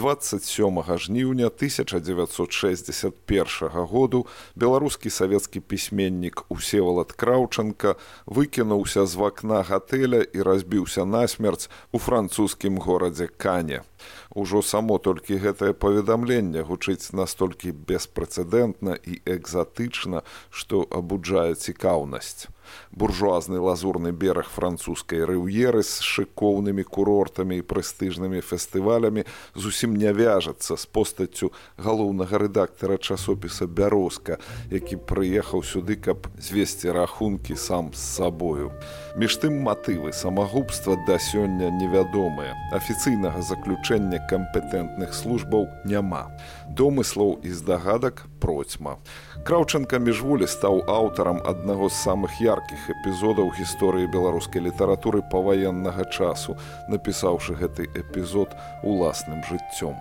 27 жніўня 1961 году беларускі савецкі пісьменнік усевалад краўчанка выкінуўся з вакна гатэля і разбіўся насмерць у французскім горадзе кане. Ужо само толькі гэтае паведамленне гучыць настолькі беспрэцэдэнтна і экзатычна што абуджае цікаўнасць. Буржуазны лазурны бераг французскай рыўеры з шыкоўнымі курортамі і прэстыжнымі фестывалямі зусім не вяжацца з постаццю галоўнага рэдактара часопіса бярозка які прыехаў сюды каб звесці рахункі сам з сабою. Між тым матывы самагубства да сёння невядомыя. Афіцыйнага заключэння кампетэнтных службаў няма домыслаў і здагадак процьма. Краўчанка міжволі стаў аўтарам аднаго з самых яркіх эпізодаў гісторыі беларускай літаратуры паваеннага часу напісаўшы гэты эпізод уласным жыццём.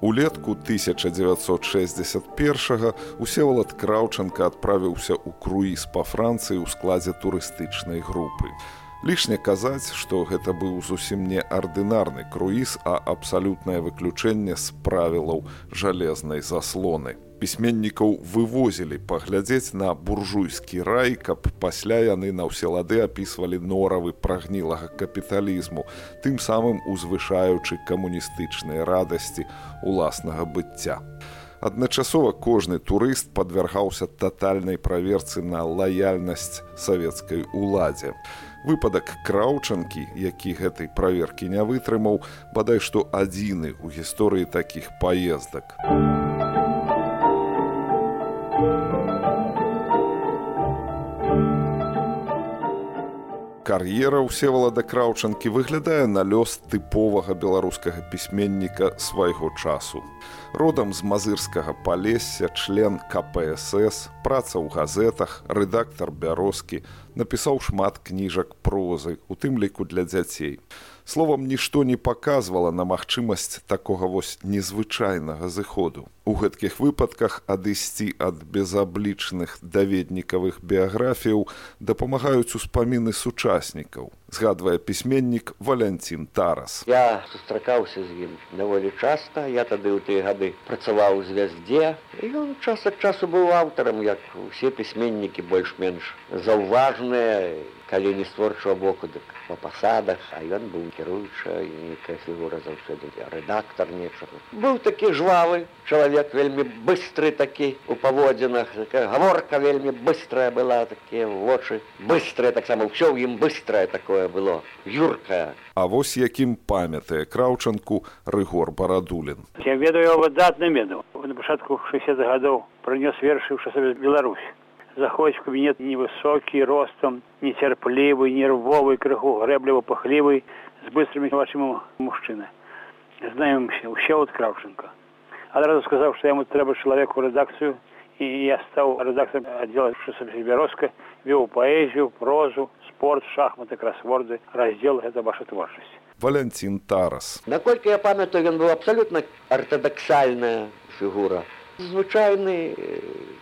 Улетку 1961 усевалад краўчанка адправіўся ў круіз па францыі ў складзе турыстычнай групы лішне казаць што гэта быў зусім не ардынарны круіз а абсалютнае выключэнне з правілаў жалезнай заслоны. Пісьменнікаў вывозілі паглядзець на буржуйскі рай каб пасля яны на ўсе лады апісвалі норавы прагнілага капіталізму тым самым узвышаючы камуністычныя радасці уласнага быцця. Адначасова кожны турыст падвяргаўся татальнай праверцы на лаяльнасць савецкай уладзе выпадак краўчанкі які гэтай праверкі не вытрымаў бадай што адзіны ў гісторыі такіх паездак. у кар'ера ўсевалада краўчанкі выглядае на лёс тыповага беларускага пісьменніка свайго часу. Родам з мазырскага палесся член КПСС, праца ў газетах, рэдактар бярозкі, напісаў шмат кніжак прозы, у тым ліку для дзяцей словам нішто не паказвала на магчымасць такога вось незвычайнага зыходу. У гэткіх выпадках адысці ад безаблічных даведнікавых біяграфіяў дапамагаюць успаміны сучаснікаў згадвае пісьменнік валянцін тарас. Я сустракаўся з ім даволі часта. Я тады ў тыя гады працаваў у звяздзе ён час ад часу быў аўтарам як усе пісьменнікі больш-менш заўважныя калі не з творчого боку дык па пасадах. А ён быў кіруюча нейкая фігура заўсёды рэдактор нечага. Быў такі жвавы чалавек вельмі быстры такі у паводзінах. Гаворка вельмі быстрая была такія вочы быстрыя таксама ўсё ў ім быстрае такое было? Юркая А вось якім памятае краўчанку рыгор барадулін. Я ведаю выдатны меду. На пачатку 60 гадоў прынёс вершы ў часове Беларусь. Заходзіць в кабінет невысокі ростом нецярплівы нервовы крыху грэбліва пахлівы з быстрымі вачыма мужчына знаемся ўсе от краўчынка адразу сказаў што яму трэба чалавеку рэдакцыю і я стаў рэдактарам аддзела бярозка вёў паэзію прозу спорт шахматы красворды раздзел гэта ваша творчасць валянцін тарас. Наколькі я памятаю ён быў абсалютна артадаксальная фігура звычайны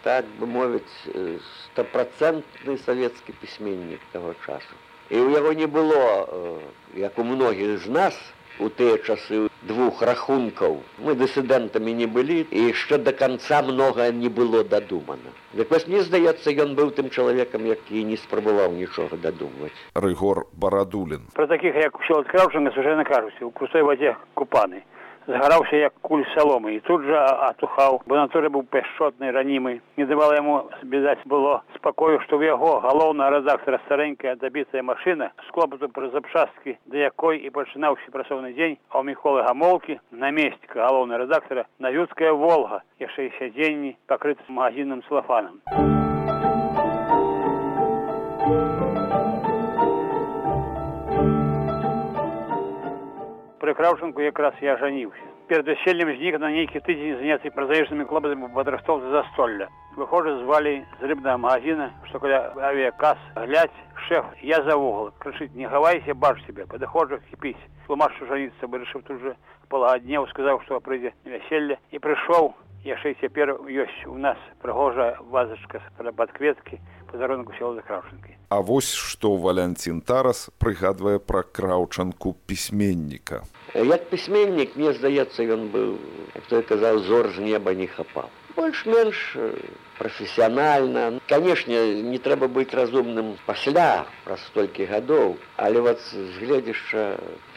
так бы мовіць стопроцентны савецкі пісьменнік таго часу. І ў яго не было як у многіх з нас у тыя часы двух рахункаў. Мы дысідэнтамі не былі і яшчэ до конца многа не было дадумана. Дык вось мне здаецца ён быў тым чалавекам які не спрабаваў нічога дадумваць. Рыгор барадулін. Про такіх як усё адкраўчана сужана кажуць у крустой вадзе купаны згараўся як куль саломы. І тут жа атухаў бо натуры быў пяшчотны ранімы. Не давала яму бедаць было спакою што ў яго галоўна рэдактара старэнькая дабітая машына з клопату пра запчасткі да якой і пачынаўся працоўны дзень а ў міколы гамолкі намесціка галоўна рэдактара навюцкая волга яшчэ і сядзенні пакрыты магазинным слафанам пры краўчынку якраз я жаніўся перад вяселлем знік на нейкі тыдзень заняцца празаечнымі клопатамі падрастол за застолля выходжу звалі з рыбнага магазина што каля авіякас глядь шеф, я за угол. Кричит, не ховайся, баш себе. Подоходжу, хипись. Тлумаш, что жениться, вырашив тут же полагоднев, сказал, что придет веселье. И пришел, яшчэ цяпер ёсць у нас прыгожая вазачка пад кветкі подарунку села за краўчынкай А вось што валянцін тарас прыгадвае пра краўчанку пісьменніка. Як пісьменнік мне здаецца ён быў той казаў зор з неба не хапаў больш-менш прафесіянальна канешне не трэба быць разумным пасля праз столькі гадоў але вот з гледзяшча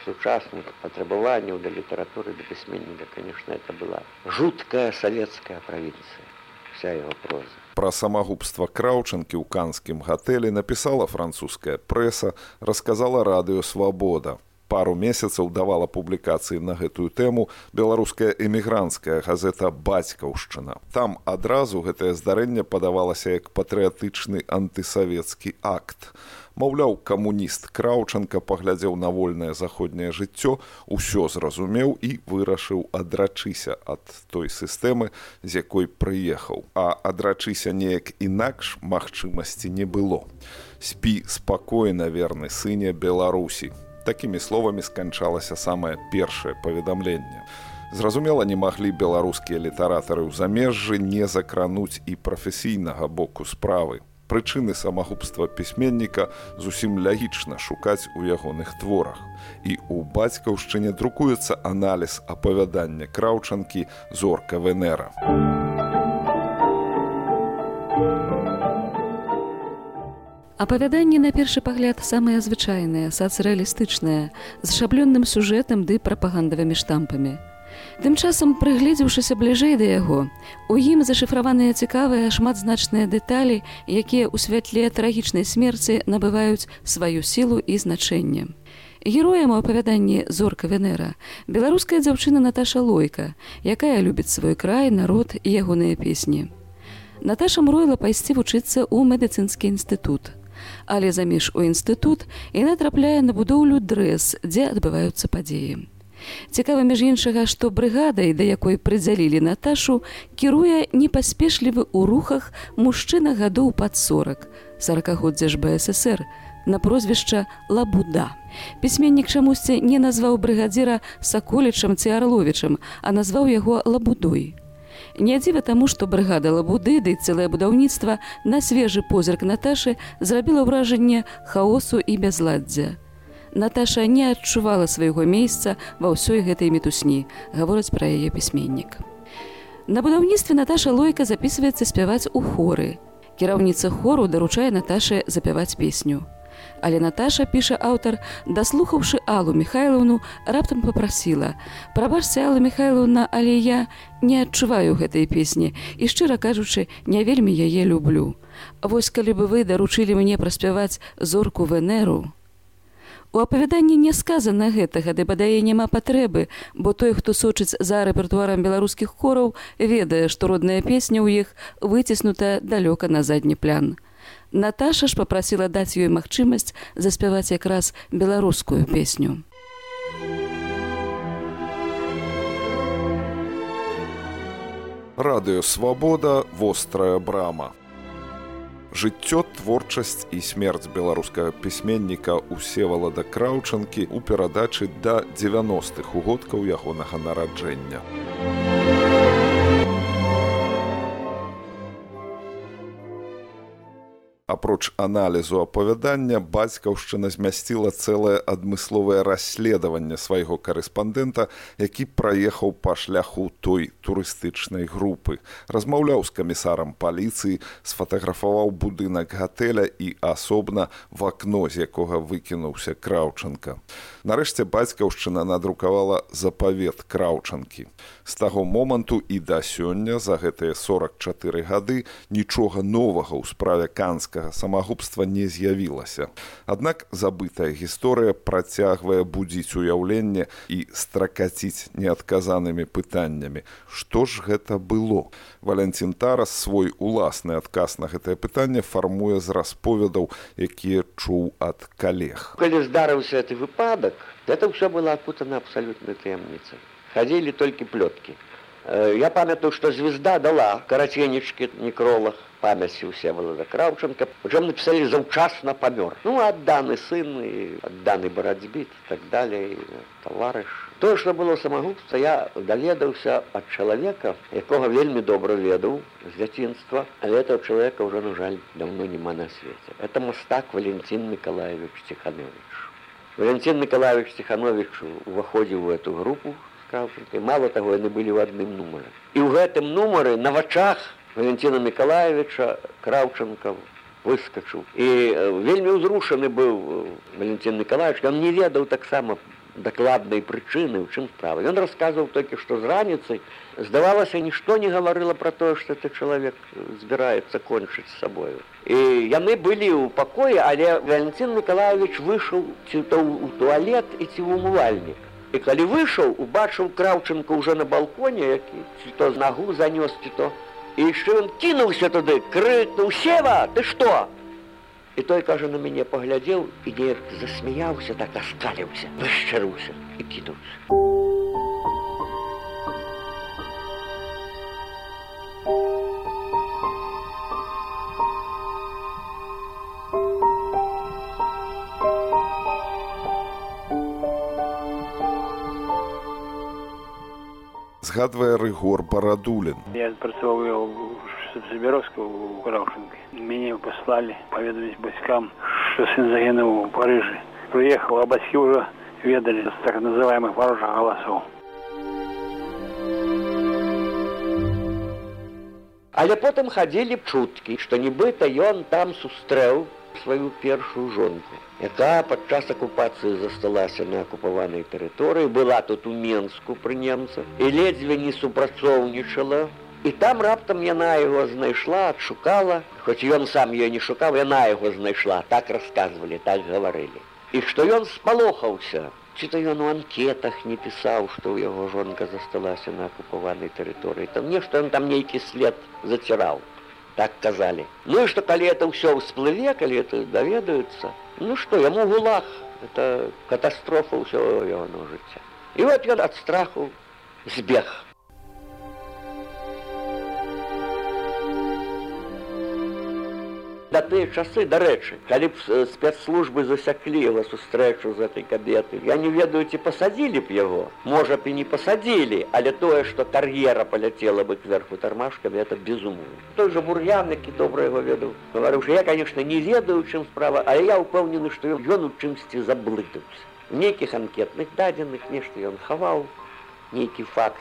сучасных патрабаванняў да літаратуры да пісьменніка конечно это была жуткая савецкая правінцыя вся его проза. Пра самагубства краўчанкі ў канскім гатэлі напісала французская прэса, расказала радыё свабода пару месяцаў давала публікацыі на гэтую тэму беларуская эмігранцкая газета бацькаўшчына там адразу гэтае здарэнне падавалася як патрыятычны антысавецкі акт. Маўляў камуніст краўчанка паглядзеў на вольнае заходняе жыццё усё зразумеў і вырашыў адрачыся ад той сістэмы з якой прыехаў. А адрачыся неяк інакш магчымасці не было. Спі спакойна верны сыне беларусі Такімі словамі сканчалася самае першае паведамленне. Зразумела, не маглі беларускія літаратары ў замежжы не закрануць і прафесійнага боку справы. Прычыны самагубства пісьменніка зусім лягічна шукаць у ягоных творах. І ў бацькаўшчыне друкуецца аналіз апавядання краўчанкі зорка Венера. Апавяданне на першы пагляд самае звычайнае, сацыялістычнае, з шаблённым сюжэтам ды прапагандавымі штампамі. Тым часам, прыгледзеўшыся бліжэй да яго, у ім зашыфраваныя цікавыя шматзначныя дэталі, якія ў святле трагічнай смерці набываюць сваю сілу і значэнне. Героем у апавяданні зорка Венера беларуская дзяўчына Наташа Лойка, якая любіць свой край, народ і ягоныя песні. Наташа мроіла пайсці вучыцца ў медыцынскі інстытут але заміж у інстытут яна трапляе на будоўлю дрэс, дзе адбываюцца падзеі. Цікава між іншага, што брыгадай, да якой прыдзялілі Наташу, кіруе непаспешлівы ў рухах мужчына гадоў пад 40, сорокагоддзя ж БСР, на прозвішча Лабуда. Пісьменнік чамусьці не назваў брыгадзіра саколічам ці арловічам, а назваў яго лабудой. Не дзіва таму, што брыгада лабуды ды цэлае будаўніцтва на свежы позірк Наташы зрабіла ўражанне хаосу і бязладдзя. Наташа не адчувала свайго месяца ва ўсёй гэтай мітусні, гавораць пра яе пісьменнік. На будаўніцтве Наташа Лойка запісваецца спяваць у хоры. Кіраўніца хору даручае Наташы запяваць песню. Але Наташа піша аўтар, даслухаўшы Аллу Михайлаўну, раптам попрасіла: « Прабачце Алла Михайлаўна, але я не адчуваю гэтай песні і шчыра кажучы, не вельмі яе люблю. Вось калі бы вы даручылі мне праспяваць зорку Венеру. У апавяданні не сказана гэтага, ды бадае няма патрэбы, бо той, хто сочыць за рэпертуарам беларускіх хораў, ведае, што родная песня ў іх выціснута далёка на задні план. Наташа ж попрасіла даць ёй магчымасць заспяваць якраз беларускую песню. Радыё свабода вострая брама. Жыццё творчасць і смерць беларускага пісьменніка усевала да краўчанкі ў перадачы да 90-х угодкаў ягонага нараджэння. Апроч аналізу апавядання бацькаўшчына змясціла цэлае адмысловае расследаванне свайго карэспандэнта, які праехаў па шляху той турыстычнай групы. Размаўляў з камісарам паліцыі, сфатаграфаваў будынак гатэля і асобна в акно, з якога выкінуўся краўчанка. Нарэшце бацькаўшчына надрукавала запавет краўчанкі. З таго моманту і да сёння за гэтыя 44 гады нічога новага ў справе канска гэтага самагубства не з'явілася. Аднак забытая гісторыя працягвае будзіць уяўленне і стракаціць неадказанымі пытаннямі. Што ж гэта было? Валянцін Тарас свой уласны адказ на гэтае пытанне фармуе з расповедаў, якія чуў ад калег. Калі здарыўся гэты выпадак, это ўсё было апутана абсалютнай таямніцай. Хадзілі толькі плёткі. Э, я памятаю, што звезда дала караценечкі некролах памяці ўсе Валада Краўчанка. Прычым напісалі заўчасна памёр. Ну адданы сын і адданы барацьбіт так далей таварыш. Тое, што было самагубства, я даведаўся ад чалавека, якога вельмі добра ведаў з дзяцінства, але этого чалавека ўжо, на жаль, даўно няма на свеце. Это мастак Валентин Николаевич Тиханович. Валентин Николаевич Тиханович уваходзіў у эту Краўчанкай. Мало таго, яны былі ў адным нумары. І ў гэтым нумары на вачах Валентина Миколаевича Краўчанка выскочыў. І вельмі ўзрушаны быў Валентин Николаевич, ён не ведаў таксама дакладнай прычыны, у чым справа. Ён расказваў толькі, што з раніцай здавалася, нішто не гаварыла пра тое, што ты чалавек збіраецца кончыць з сабою. І яны былі ў пакоі, але Валентин Николаевич выйшаў ці то ў туалет і ці ў умывальнік. І калі выйшаў, убачыў краўчынку ўжо на балконе, які ці то з нагу занёс ці то. І яшчэ ён кінуўся туды, крыкнуў сева, ты што? І той кажа на мяне паглядзеў і неяк засмяяўся, так аскаліўся, вышчаруўся і кінуўся. Згадвае рыгор барадулін. Я працаваў Забіровска у Краўчынкі. Мяне паслалі паведаміць бацькам, што сын загінуў у Парыжы. Прыехаў, а бацькі ўжо ведалі з так называемых варожых галасоў. Але потым хадзілі чуткі, што нібыта ён там сустрэў сваю першую жонку, якая падчас акупацыі засталася на акупаванай тэрыторыі, была тут у Менску пры немцах і ледзьве не супрацоўнічала І там раптам яна яго знайшла, адшукала, хоць ён сам ее не шукаў, яна яго знайшла, так расказвалі, так гаварылі. І што ён спалохаўся, ці то ён у анкетах не пісаў, што ў яго жонка засталася на акупаванай тэрыторыі, там нешта ён там нейкі след заціраў. Так казалі. Ну і што калі это ўсё ўсплыве, калі это даведаюцца, ну што яму гулах, это катастрофа ўсё яго жыцця. І вот ён ад страху збег. Да тыя часы дарэчы калі б спецслужбы засяклі его сустрэчу з этой кабеты я не ведаю ці пасадзілі б яго. Можа б і не пасадзілі але тое што кар'ера паляцела бы кверху тармашкамі это безуму той же бур'ян які добра его ведаў. Гаварыў я конечно не ведаю чым справа але я ўпэўнены што ён у чымсьці заблытаўся. Нейкіх анкетных дадзеных нешта ён хаваў нейкі факт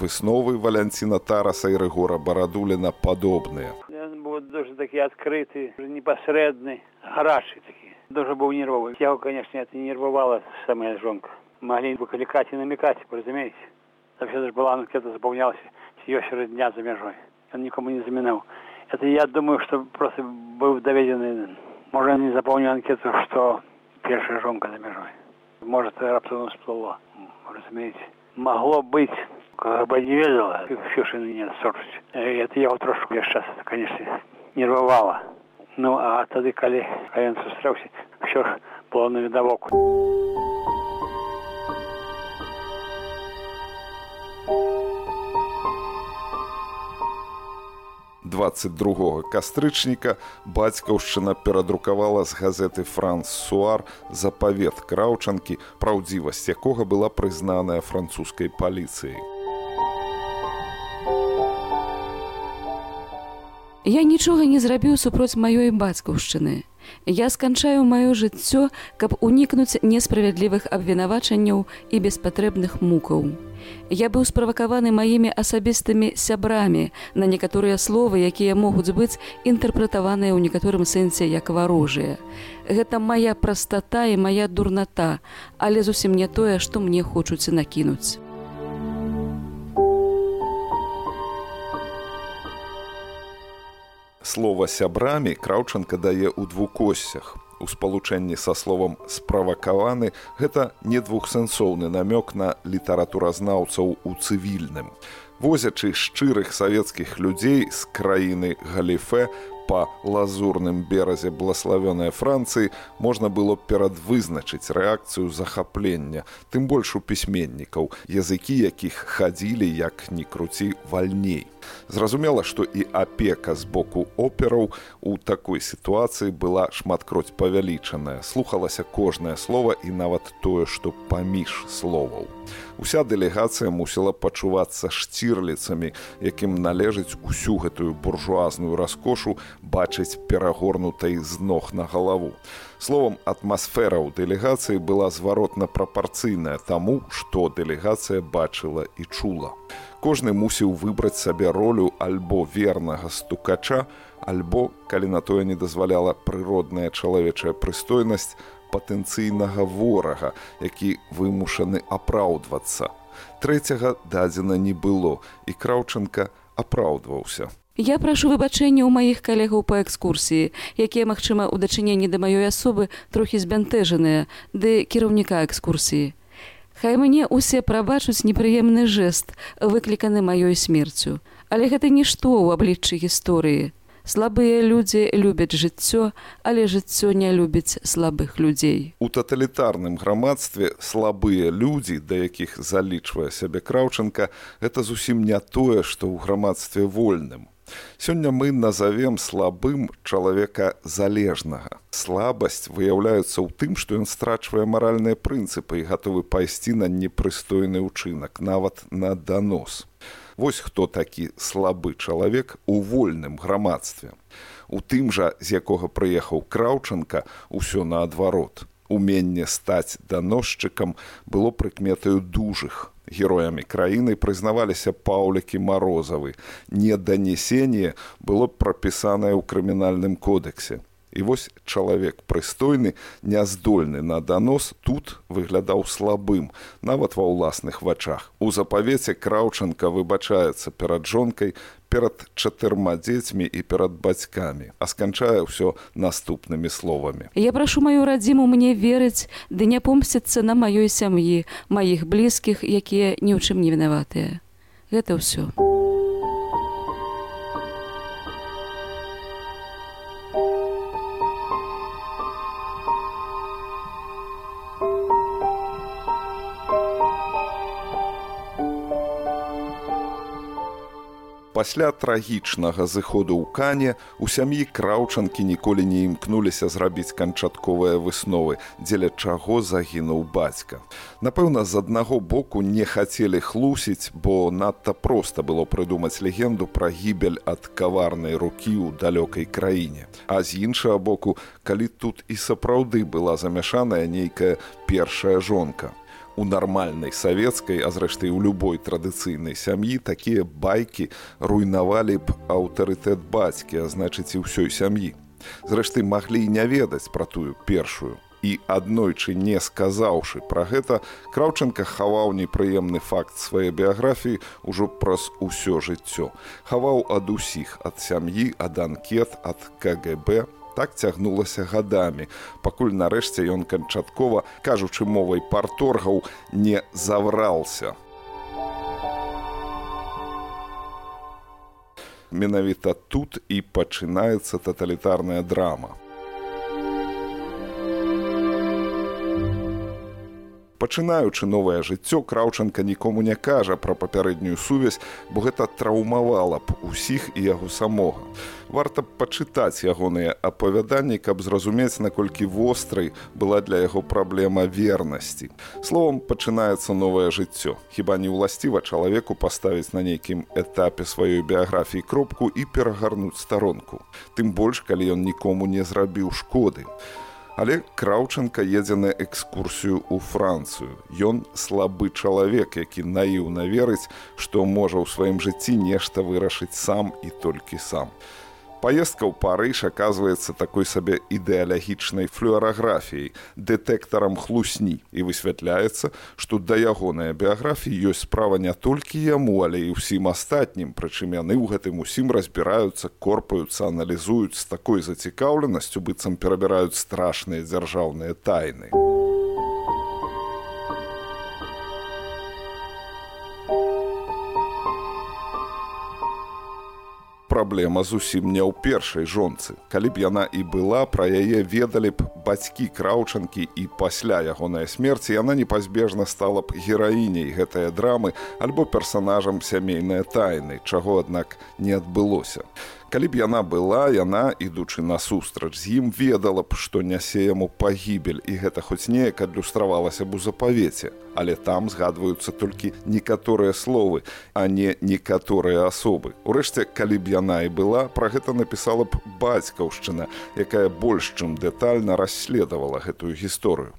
высновы валянціна тараса і рэгора барадуліна падобныя. Быў дуже такі адкрыты непасрэдны гарачы такі дуже быў нервовы яго конечно это нервавала самая жонка могли выклікаць і намекаць разумееце все ж была анкета запаўнялася ёсць дня за мяжой он нікому не замінаў это я думаю что просто быў даведзены можа не запаўню анкету что першая жонка за мяжой может раптоўно сплыло разумееце могло быть бы не ведала фюшины не сорчить это я трошку я сейчас конечно нервовала. Ну а тады калі ён сустрэўся все ж было на 22 кастрычніка бацькаўшчына перадрукавала з газеты франц суар запавет краўчанкі праўдзівасць якога была прызнаная французскай паліцыяй Я нічога не зрабіў супроць маёй бацькаўшчыны. Я сканчаю маё жыццё, каб унікнуць несправядлівых абвінавачанняў і беспатрэбных мукаў. Я быў справакаваны маімі асабістымі сябрамі на некаторыя словы, якія могуць быць інтэрпрэтаваныя ў некаторым сэнсе як варожыя. Гэта мая прастата і мая дурната, але зусім не тое, што мне хочуць накінуць. Слова сябрамі краўчанка дае ў двукосцях. У спалучэнні са словам справакаваны гэта не двухсэнсоўны намёк на літаратуразнаўцаў у цывільным. Возячы шчырых савецкіх людзей з краіны галіфе па лазурным беразе блаславёнай францыі можна было перадвызначыць рэакцыю захаплення тым больш у пісьменнікаў языкі якіх хадзілі як ні круці вальней зразумела што і апека з боку операў у такой сітуацыі была шматкроць павялічаная. Слухалася кожнае слово і нават тое што паміж словаў. Уся дэлегацыя мусіла пачувацца шцірліцамі якім належыць усю гэтую буржуазную раскошу бачыць перагорнутай з ног на галаву словом атмасфера ў дэлегацыі была зваротна прапарцыйная таму што дэлегацыя бачыла і чула. Кожны мусіў выбраць сабе ролю альбо вернага стукача альбо калі на тое не дазваляла прыродная чалавечая прыстойнасць патэнцыйнага ворага які вымушаны апраўдвацца. Трэцяга дадзена не было і краўчынка апраўдваўся Я прашу выбачэння ў маіх калегаў па экскурсіі, якія, магчыма, у дачыненні да маёй асобы трохі збянтэжаныя, ды кіраўніка экскурсіі. Хай мне ўсе прабачуць непрыемны жэст, выкліканы маёй смерцю. Але гэта нішто ў абліччы гісторыі. Слабыя людзі любяць жыццё, але жыццё не любіць слабых людзей. У таталітарным грамадстве слабыя людзі, да якіх залічвае сябе краўчынка, гэта зусім не тое, што ў грамадстве вольным. Сёння мы назовем слабым чалавека залежнага. Слабасць выяўляецца ў тым, што ён страчвае маральныя прынцыпы і гатовы пайсці на непрыстойны ўчынак, нават на данос. Вось хто такі слабы чалавек у вольным грамадстве. У тым жа, з якога прыехаў краўчанка, усё наадварот. Уменне стаць даносчыкам было прыкметаю дужых, героямі краіны прызнаваліся паўлікі марозавы неданесенне было прапісанае ў крымінальным кодексе і вось чалавек прыстойны няздольны на данос тут выглядаў слабым нават ва ўласных вачах. У запавеце краўчанка выбачаецца перад жонкай перад чатырма дзецьмі і перад бацькамі а сканчае ўсё наступнымі словамі. Я прашу маю радзіму мне верыць ды не помсціцца на маёй сям'і маіх блізкіх якія ні ў чым не вінаватыя гэта ўсё пасля трагічнага зыходу ў кане у сям'і краўчанкі ніколі не імкнуліся зрабіць канчатковыя высновы дзеля чаго загінуў бацька. Напэўна з аднаго боку не хацелі хлусіць бо надта проста было прыдумаць легенду пра гібель ад каварнай рукі ў далёкай краіне. А з іншага боку калі тут і сапраўды была замяшаная нейкая першая жонка у нармальнай савецкай, а зрэшты у любой традыцыйнай сям'і такія байкі руйнавалі б аўтарытэт бацькі, а значыць і ўсёй сям'і. Зрэшты маглі не ведаць пра тую першую. І аднойчы не сказаўшы пра гэта, краўчынка хаваў непрыемны факт сваёй біяграфіі ўжо праз усё жыццё. Хаваў ад усіх ад сям'і, ад анкет, ад КГБ, так цягнулася гадамі, пакуль нарэшце ён канчаткова, кажучы мовай парторгаў, не заврался. Менавіта тут і пачынаецца таталітарная драма. Пачынаючы новае жыццё краўчанка нікому не кажа пра папярэднюю сувязь, бо гэта траўмавала б усіх і яго самога. Варта пачытаць ягоныя апавяданні, каб зразумець, наколькі вострай была для яго праблема вернасці. Словом пачынаецца новае жыццё. Хіба не ўласціва чалавеку паставіць на нейкім этапе сваёй біяграфіі кропку і перагарнуць старонку. Тым больш, калі ён нікому не зрабіў шкоды. Але краўчанка едзе на экскурсію ў францыю. Ён слабы чалавек, які наіўна верыць, што можа ў сваім жыцці нешта вырашыць сам і толькі сам. Паездка ў Парыж аказваецца такой сабе ідэалагічнай флюараграфіяй, дэтэктарам хлусні і высвятляецца, што да ягонай біяграфіі ёсць справа не толькі яму, але і ўсім астатнім, прычым яны ў гэтым усім разбіраюцца, корпаюцца, аналізуюць з такой зацікаўленасцю, быццам перабіраюць страшныя дзяржаўныя тайны. Праблема зусім не ў першай жонцы. Калі б яна і была, пра яе ведалі б бацькі краўчанкі і пасля ягонай смерці яна непазбежна стала б гераіняй гэтыя драмы альбо персанажам сямейнай тайны, чаго, аднак, не адбылося. Калі б яна была, яна, ідучы насустрач з ім ведала б, што нясе яму пагібель і гэта хоць неяк адлюстравалася б у запавеце. Але там згадваюцца толькі некаторыя словы, а не некаторыя асобы. Урэшце, калі б яна і была, пра гэта напісала б бацькаўшчына, якая больш чым дэтальна расследавала гэтую гісторыю.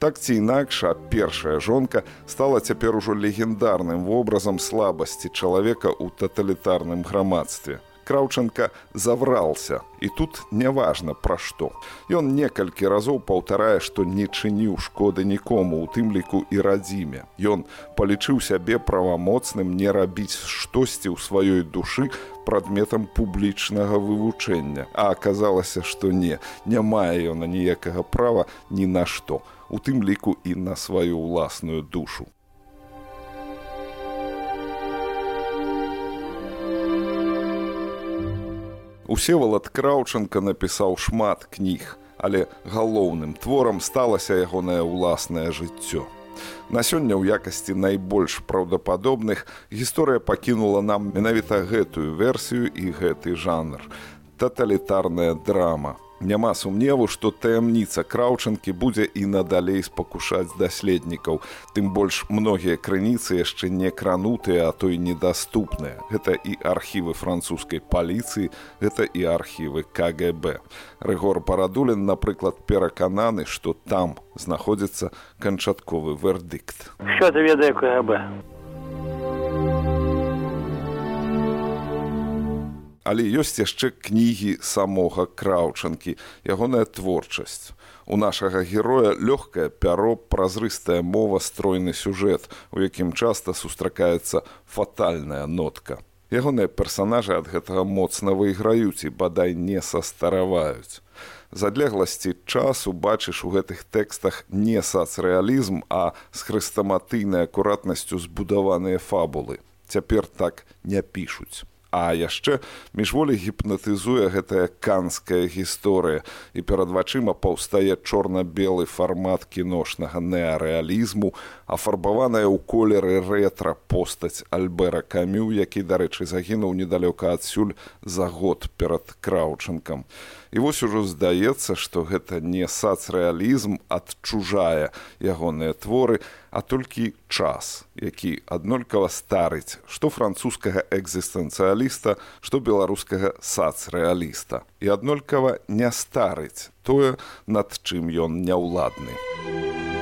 Так ці інакш, а першая жонка стала цяпер ужо легендарным вобразам слабасці чалавека ў таталітарным грамадстве. Краўчанка заврался. І тут няважна пра што. Ён некалькі разоў паўтарае, што не чыніў шкоды нікому, у тым ліку і радзіме. Ён палічыў сябе правамоцным не рабіць штосьці ў сваёй душы прадметам публічнага вывучэння. А аказалася, што не, не мае ён ніякага права ні на што, у тым ліку і на сваю ўласную душу. Усевалад Краўчанка напісаў шмат кніг, але галоўным творам сталася ягонае ўласнае жыццё. На сёння ў якасці найбольш праўдападобных гісторыя пакінула нам менавіта гэтую версію і гэты жанр. Таталітарная драма, Няма сумневу, што таямніца краўчанкі будзе і надалей спакушаць даследнікаў. Тым больш многія крыніцы яшчэ не кранутыя, а то і недаступныя. Гэта і архівы французскай паліцыі, гэта і архівы КГБ. Рэгор Парадулін, напрыклад, перакананы, што там знаходзіцца канчатковы вердыкт. Що ты ведае КГБ? Але ёсць яшчэ кнігі самога краўчанкі ягоная творчасць. У нашага героя лёгкае пяро празрыстая мова стройны сюжэт у якім часта сустракаецца фатальная нотка. Ягоныя персанажы ад гэтага моцна выйграюць і бадай не састараваюць. З адлегласці часу бачыш у гэтых тэкстах не сацрэалізм а з хрыстаматыйнай акуратнасцю збудаваныя фабулы. Цяпер так не пішуць А яшчэ міжволі гіпнатызуе гэтая канская гісторыя. І перад вачыма паўстае чорна-белы фармат кіношнага неарэалізму, афарбаваная ў колеры рэтра постаць Альбера камю, які, дарэчы, загінуў недалёка адсюль за год перад краўчынкам. І вось ужо здаецца, што гэта не сацрэалізм адчужае ягоныя творы, а толькі час, які аднолькава старыць, што французскага экзістэнцыяліста, што беларускага сацрэаліста. І аднолькава не старыць тое, над чым ён няўладны.